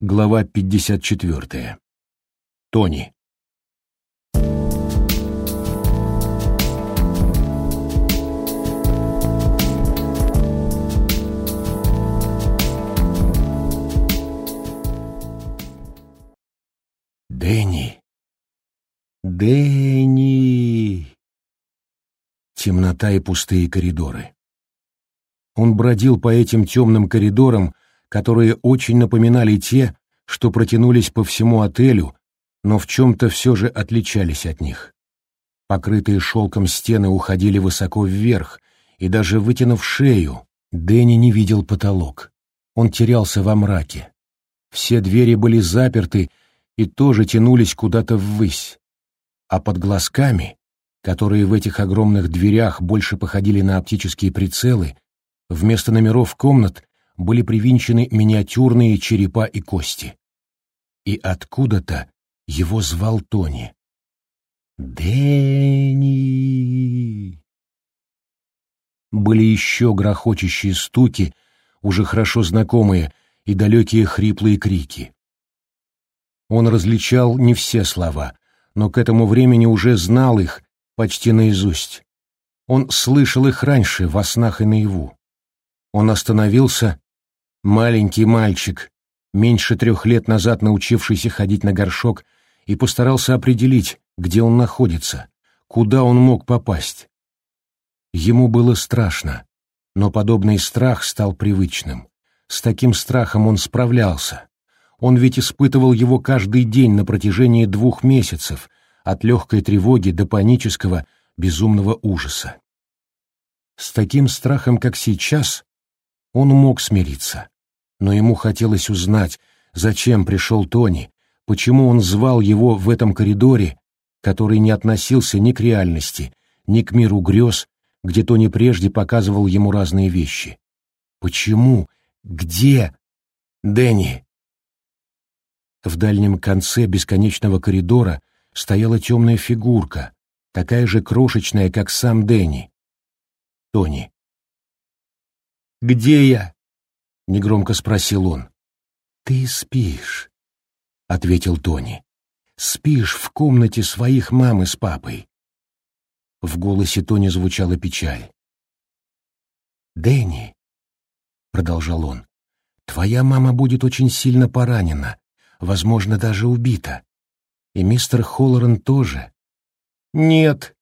Глава 54. Тони. Дэнни. Дэнни. Темнота и пустые коридоры. Он бродил по этим темным коридорам, которые очень напоминали те, что протянулись по всему отелю, но в чем-то все же отличались от них. Покрытые шелком стены уходили высоко вверх, и даже вытянув шею, Дэнни не видел потолок. Он терялся во мраке. Все двери были заперты и тоже тянулись куда-то ввысь. А под глазками, которые в этих огромных дверях больше походили на оптические прицелы, вместо номеров комнат были привинчены миниатюрные черепа и кости. И откуда-то его звал Тони. «Дэнни!» Были еще грохочущие стуки, уже хорошо знакомые, и далекие хриплые крики. Он различал не все слова, но к этому времени уже знал их почти наизусть. Он слышал их раньше, во снах и наяву. Он остановился маленький мальчик, меньше трех лет назад научившийся ходить на горшок, и постарался определить, где он находится, куда он мог попасть. Ему было страшно, но подобный страх стал привычным. С таким страхом он справлялся. Он ведь испытывал его каждый день на протяжении двух месяцев, от легкой тревоги до панического, безумного ужаса. С таким страхом, как сейчас, он мог смириться, но ему хотелось узнать, зачем пришел Тони, почему он звал его в этом коридоре, который не относился ни к реальности, ни к миру грез, где Тони прежде показывал ему разные вещи. Почему? Где? Дэнни. В дальнем конце бесконечного коридора стояла темная фигурка, такая же крошечная, как сам Дэнни. Тони. «Где я?» — негромко спросил он. «Ты спишь», — ответил Тони. «Спишь в комнате своих мамы с папой». В голосе Тони звучала печаль. «Дэнни», — продолжал он, — «твоя мама будет очень сильно поранена, возможно, даже убита. И мистер Холлоран тоже». «Нет».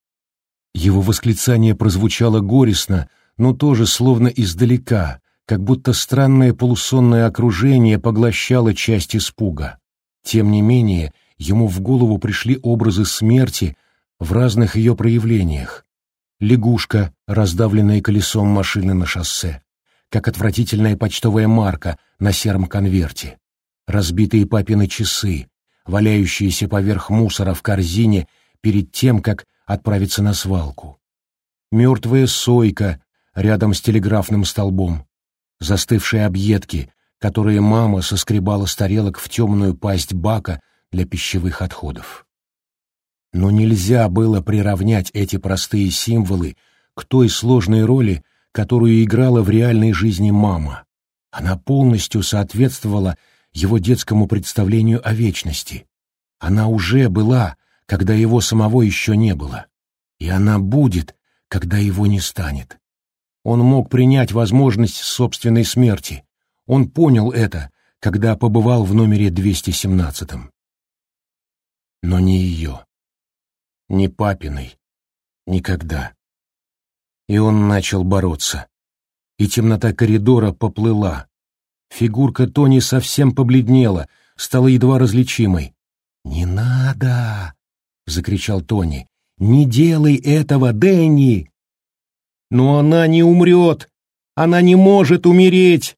Его восклицание прозвучало горестно, но тоже словно издалека, как будто странное полусонное окружение поглощало часть испуга. Тем не менее, ему в голову пришли образы смерти в разных ее проявлениях. Лягушка, раздавленная колесом машины на шоссе, как отвратительная почтовая марка на сером конверте, разбитые папины часы, валяющиеся поверх мусора в корзине перед тем, как отправиться на свалку. Мертвая сойка, рядом с телеграфным столбом, застывшие объедки, которые мама соскребала с тарелок в темную пасть бака для пищевых отходов. Но нельзя было приравнять эти простые символы к той сложной роли, которую играла в реальной жизни мама. Она полностью соответствовала его детскому представлению о вечности. Она уже была, когда его самого еще не было. И она будет, когда его не станет. Он мог принять возможность собственной смерти. Он понял это, когда побывал в номере 217. Но не ее. Не папиной. Никогда. И он начал бороться. И темнота коридора поплыла. Фигурка Тони совсем побледнела, стала едва различимой. «Не надо!» — закричал Тони. «Не делай этого, Дэнни!» Но она не умрет. Она не может умереть.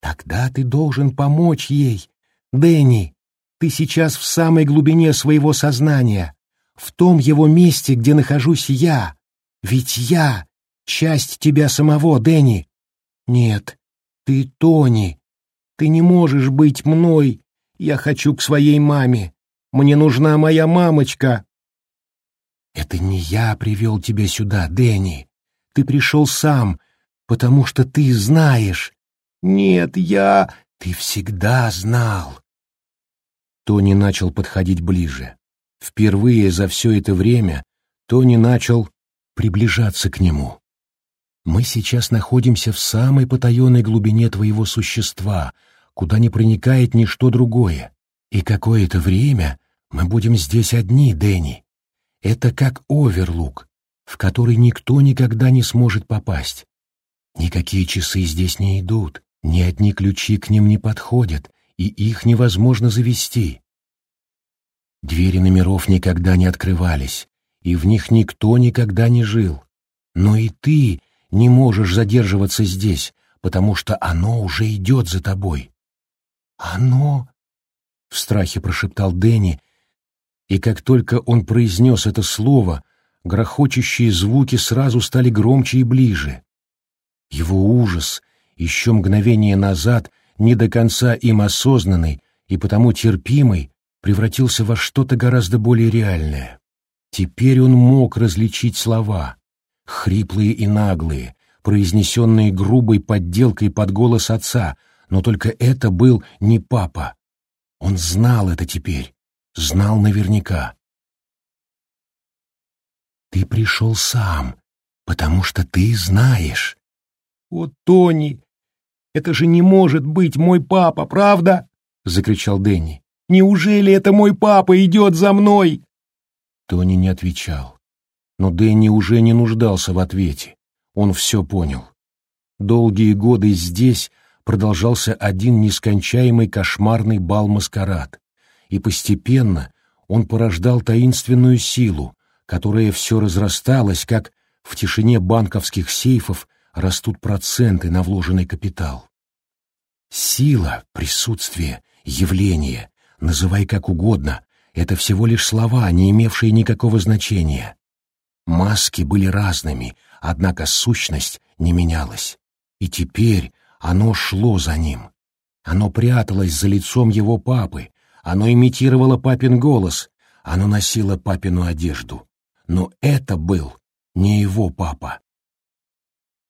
Тогда ты должен помочь ей. Дэнни, ты сейчас в самой глубине своего сознания, в том его месте, где нахожусь я. Ведь я — часть тебя самого, Дэнни. Нет, ты Тони. Ты не можешь быть мной. Я хочу к своей маме. Мне нужна моя мамочка. Это не я привел тебя сюда, Дэнни. Ты пришел сам, потому что ты знаешь. Нет, я... Ты всегда знал. Тони начал подходить ближе. Впервые за все это время Тони начал приближаться к нему. Мы сейчас находимся в самой потаенной глубине твоего существа, куда не проникает ничто другое. И какое-то время мы будем здесь одни, Дэнни. Это как оверлук, в который никто никогда не сможет попасть. Никакие часы здесь не идут, ни одни ключи к ним не подходят, и их невозможно завести. Двери номеров никогда не открывались, и в них никто никогда не жил. Но и ты не можешь задерживаться здесь, потому что оно уже идет за тобой. «Оно?» — в страхе прошептал Дэнни, и как только он произнес это слово, грохочущие звуки сразу стали громче и ближе. Его ужас, еще мгновение назад, не до конца им осознанный и потому терпимый, превратился во что-то гораздо более реальное. Теперь он мог различить слова, хриплые и наглые, произнесенные грубой подделкой под голос отца, но только это был не папа. Он знал это теперь, знал наверняка. «Ты пришел сам, потому что ты знаешь». «О, Тони, это же не может быть мой папа, правда?» — закричал Дэнни. «Неужели это мой папа идет за мной?» Тони не отвечал. Но Дэнни уже не нуждался в ответе. Он все понял. Долгие годы здесь продолжался один нескончаемый кошмарный бал-маскарад, и постепенно он порождал таинственную силу, которая все разрасталась, как в тишине банковских сейфов растут проценты на вложенный капитал. Сила, присутствие, явление, называй как угодно, это всего лишь слова, не имевшие никакого значения. Маски были разными, однако сущность не менялась. И теперь оно шло за ним. Оно пряталось за лицом его папы, оно имитировало папин голос, оно носило папину одежду. Но это был не его папа.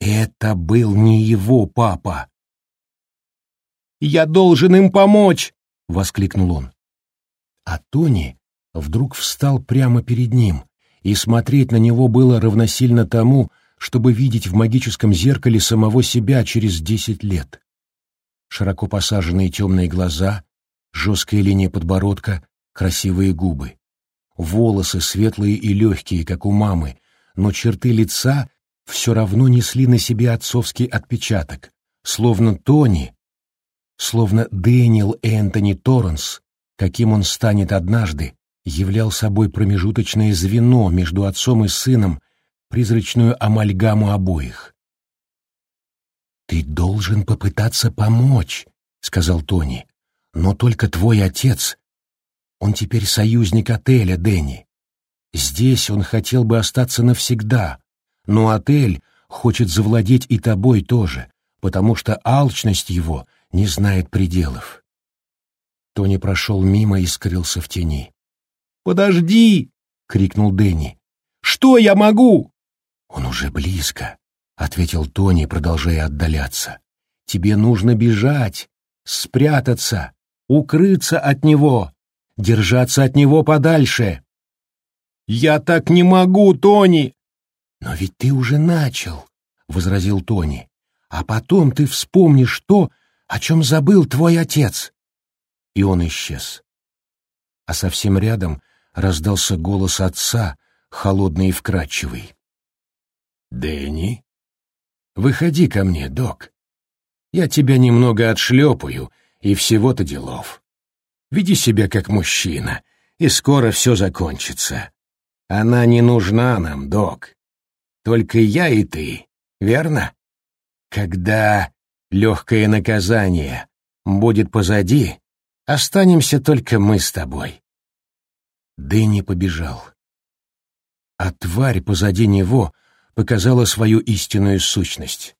Это был не его папа. «Я должен им помочь!» — воскликнул он. А Тони вдруг встал прямо перед ним, и смотреть на него было равносильно тому, чтобы видеть в магическом зеркале самого себя через десять лет. Широко посаженные темные глаза, жесткая линия подбородка, красивые губы. Волосы светлые и легкие, как у мамы, но черты лица все равно несли на себе отцовский отпечаток, словно Тони, словно Дэниел Энтони Торренс каким он станет однажды, являл собой промежуточное звено между отцом и сыном, призрачную амальгаму обоих. «Ты должен попытаться помочь», — сказал Тони. «Но только твой отец. Он теперь союзник отеля, Дэнни. Здесь он хотел бы остаться навсегда, но отель хочет завладеть и тобой тоже, потому что алчность его не знает пределов. Тони прошел мимо и скрылся в тени. «Подожди!» — крикнул Дэнни. «Что я могу?» «Он уже близко», — ответил Тони, продолжая отдаляться. «Тебе нужно бежать, спрятаться, укрыться от него, держаться от него подальше». «Я так не могу, Тони!» «Но ведь ты уже начал», — возразил Тони. «А потом ты вспомнишь то, о чем забыл твой отец» и он исчез. А совсем рядом раздался голос отца, холодный и вкрадчивый. «Дэнни, выходи ко мне, док. Я тебя немного отшлепаю, и всего-то делов. Веди себя как мужчина, и скоро все закончится. Она не нужна нам, док. Только я и ты, верно? Когда легкое наказание будет позади, Останемся только мы с тобой. Дэнни побежал. А тварь позади него показала свою истинную сущность.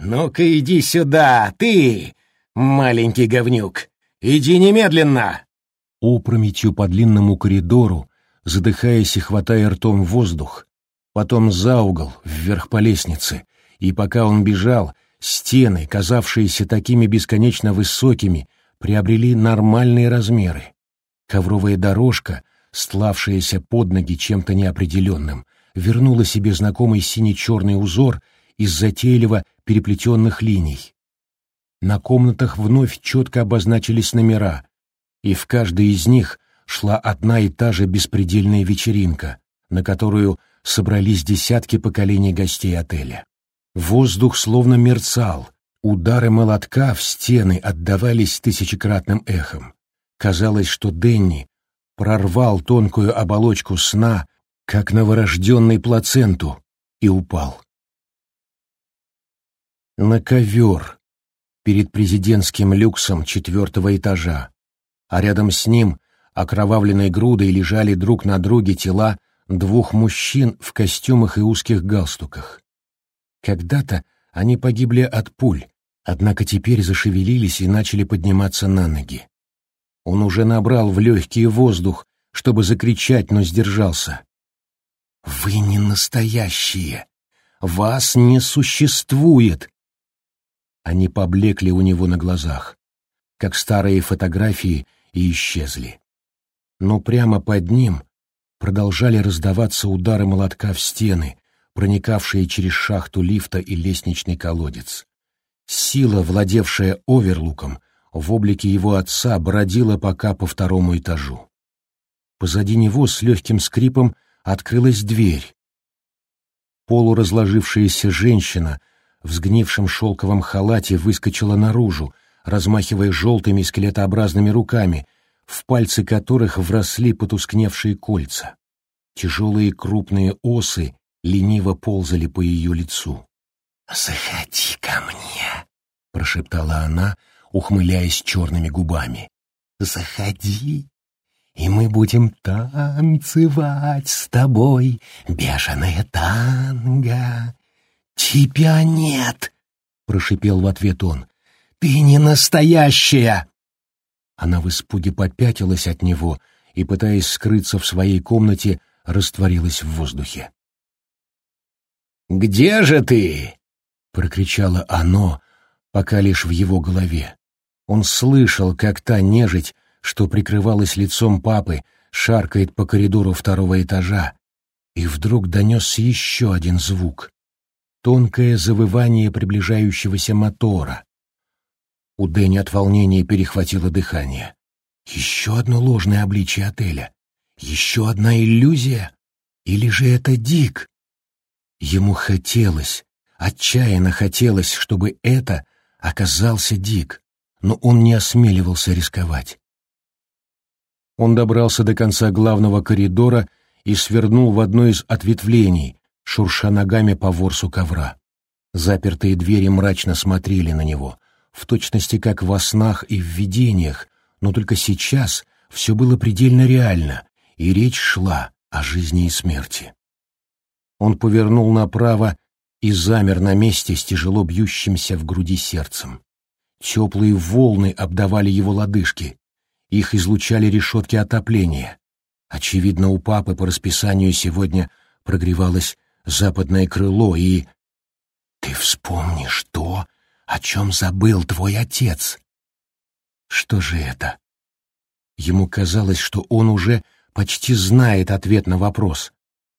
«Ну-ка иди сюда, ты, маленький говнюк! Иди немедленно!» Опрометью по длинному коридору, задыхаясь и хватая ртом воздух, потом за угол, вверх по лестнице, и пока он бежал, Стены, казавшиеся такими бесконечно высокими, приобрели нормальные размеры. Ковровая дорожка, стлавшаяся под ноги чем-то неопределенным, вернула себе знакомый сине-черный узор из затейливо переплетенных линий. На комнатах вновь четко обозначились номера, и в каждой из них шла одна и та же беспредельная вечеринка, на которую собрались десятки поколений гостей отеля. Воздух словно мерцал, удары молотка в стены отдавались тысячекратным эхом. Казалось, что Денни прорвал тонкую оболочку сна, как новорожденный плаценту, и упал. На ковер перед президентским люксом четвертого этажа, а рядом с ним окровавленной грудой лежали друг на друге тела двух мужчин в костюмах и узких галстуках. Когда-то они погибли от пуль, однако теперь зашевелились и начали подниматься на ноги. Он уже набрал в легкий воздух, чтобы закричать, но сдержался. «Вы не настоящие! Вас не существует!» Они поблекли у него на глазах, как старые фотографии, и исчезли. Но прямо под ним продолжали раздаваться удары молотка в стены, проникавшие через шахту лифта и лестничный колодец. Сила, владевшая оверлуком, в облике его отца бродила пока по второму этажу. Позади него с легким скрипом открылась дверь. Полуразложившаяся женщина в сгнившем шелковом халате выскочила наружу, размахивая желтыми скелетообразными руками, в пальцы которых вросли потускневшие кольца. Тяжелые крупные осы лениво ползали по ее лицу. «Заходи ко мне», — прошептала она, ухмыляясь черными губами. «Заходи, и мы будем танцевать с тобой, бешеное танго». «Тебя нет!» — прошипел в ответ он. «Ты не настоящая!» Она в испуге попятилась от него и, пытаясь скрыться в своей комнате, растворилась в воздухе. «Где же ты?» — прокричало оно, пока лишь в его голове. Он слышал, как та нежить, что прикрывалась лицом папы, шаркает по коридору второго этажа, и вдруг донесся еще один звук — тонкое завывание приближающегося мотора. У Дэнни от волнения перехватило дыхание. Еще одно ложное обличие отеля. Еще одна иллюзия? Или же это Дик? Ему хотелось, отчаянно хотелось, чтобы это оказался Дик, но он не осмеливался рисковать. Он добрался до конца главного коридора и свернул в одно из ответвлений, шурша ногами по ворсу ковра. Запертые двери мрачно смотрели на него, в точности как во снах и в видениях, но только сейчас все было предельно реально, и речь шла о жизни и смерти. Он повернул направо и замер на месте с тяжело бьющимся в груди сердцем. Теплые волны обдавали его лодыжки, их излучали решетки отопления. Очевидно, у папы по расписанию сегодня прогревалось западное крыло, и... «Ты вспомнишь то, о чем забыл твой отец. Что же это? Ему казалось, что он уже почти знает ответ на вопрос.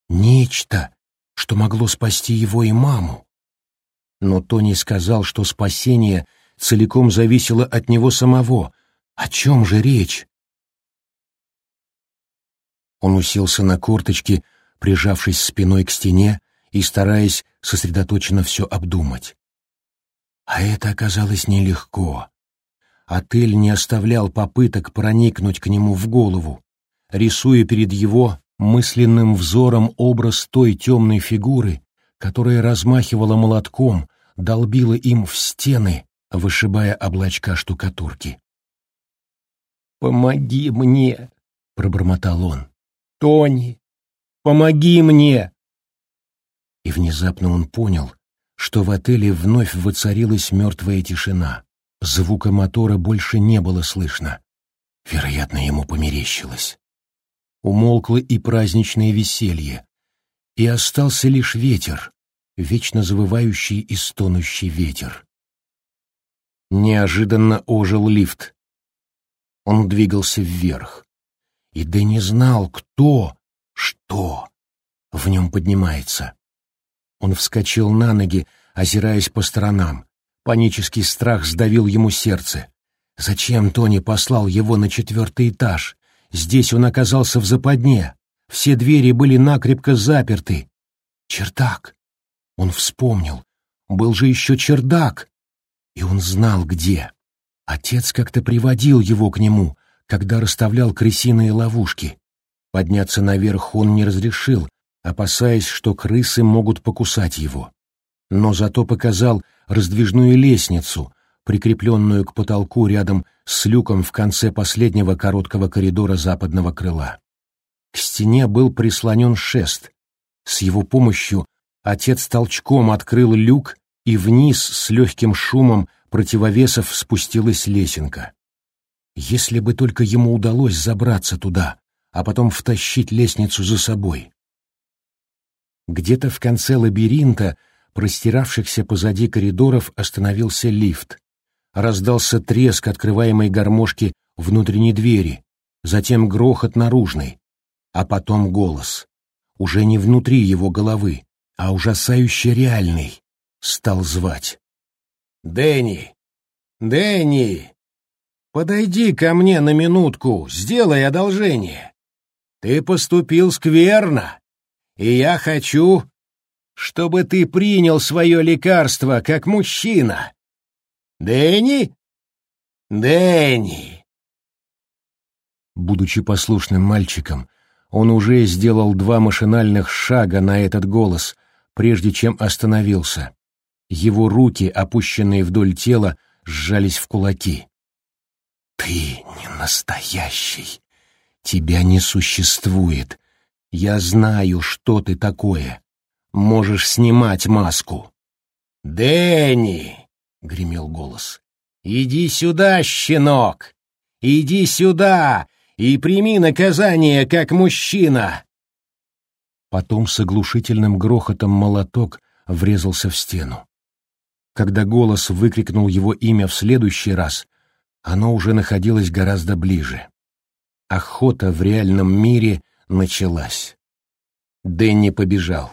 Нечто, что могло спасти его и маму. Но Тони сказал, что спасение целиком зависело от него самого. О чем же речь? Он уселся на корточки, прижавшись спиной к стене и стараясь сосредоточенно все обдумать. А это оказалось нелегко. Отель не оставлял попыток проникнуть к нему в голову, рисуя перед его мысленным взором образ той темной фигуры, которая размахивала молотком, долбила им в стены, вышибая облачка штукатурки. «Помоги мне!» — пробормотал он. «Тони, помоги мне!» И внезапно он понял, что в отеле вновь воцарилась мертвая тишина. Звука мотора больше не было слышно. Вероятно, ему померещилось. Умолкло и праздничное веселье, и остался лишь ветер, вечно завывающий и стонущий ветер. Неожиданно ожил лифт. Он двигался вверх. И Дэнни знал, кто, что в нем поднимается. Он вскочил на ноги, озираясь по сторонам. Панический страх сдавил ему сердце. Зачем Тони послал его на четвертый этаж? Здесь он оказался в западне. Все двери были накрепко заперты. Чердак. Он вспомнил. Был же еще чердак. И он знал, где. Отец как-то приводил его к нему, когда расставлял крысиные ловушки. Подняться наверх он не разрешил, опасаясь, что крысы могут покусать его. Но зато показал раздвижную лестницу, прикрепленную к потолку рядом с люком в конце последнего короткого коридора западного крыла. К стене был прислонен шест. С его помощью отец толчком открыл люк, и вниз с легким шумом противовесов спустилась лесенка. Если бы только ему удалось забраться туда, а потом втащить лестницу за собой. Где-то в конце лабиринта, простиравшихся позади коридоров, остановился лифт. Раздался треск открываемой гармошки внутренней двери, затем грохот наружной, а потом голос. Уже не внутри его головы, а ужасающе реальный, стал звать. «Дэнни! Дэнни! Подойди ко мне на минутку, сделай одолжение. Ты поступил скверно, и я хочу, чтобы ты принял свое лекарство как мужчина. Дэнни? Дэнни!» Будучи послушным мальчиком, он уже сделал два машинальных шага на этот голос, прежде чем остановился. Его руки, опущенные вдоль тела, сжались в кулаки. «Ты не настоящий. Тебя не существует. Я знаю, что ты такое. Можешь снимать маску». «Дэнни!» — гремел голос. «Иди сюда, щенок! Иди сюда и прими наказание как мужчина!» Потом с оглушительным грохотом молоток врезался в стену. Когда голос выкрикнул его имя в следующий раз, оно уже находилось гораздо ближе. Охота в реальном мире началась. Дэнни побежал.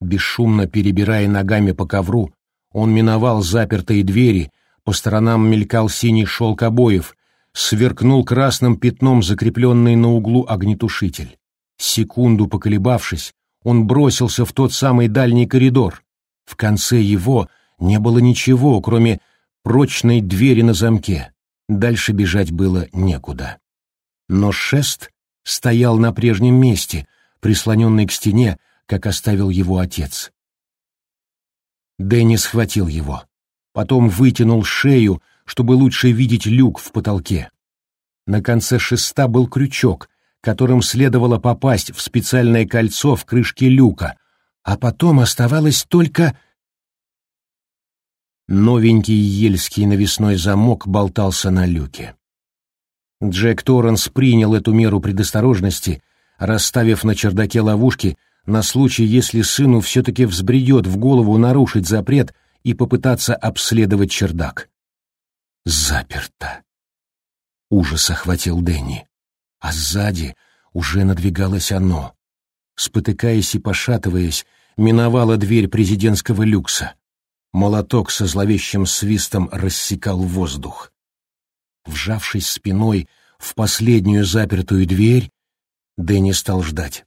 Бесшумно перебирая ногами по ковру, он миновал запертые двери, по сторонам мелькал синий шелк обоев, сверкнул красным пятном закрепленный на углу огнетушитель. Секунду поколебавшись, он бросился в тот самый дальний коридор. В конце его не было ничего, кроме прочной двери на замке. Дальше бежать было некуда. Но шест стоял на прежнем месте, прислоненный к стене, как оставил его отец. Дэнни схватил его. Потом вытянул шею, чтобы лучше видеть люк в потолке. На конце шеста был крючок, которым следовало попасть в специальное кольцо в крышке люка, а потом оставалось только Новенький ельский навесной замок болтался на люке. Джек Торренс принял эту меру предосторожности, расставив на чердаке ловушки на случай, если сыну все-таки взбредет в голову нарушить запрет и попытаться обследовать чердак. Заперто. Ужас охватил Дэнни, а сзади уже надвигалось оно. Спотыкаясь и пошатываясь, миновала дверь президентского люкса. Молоток со зловещим свистом рассекал воздух. Вжавшись спиной в последнюю запертую дверь, Дэнни стал ждать.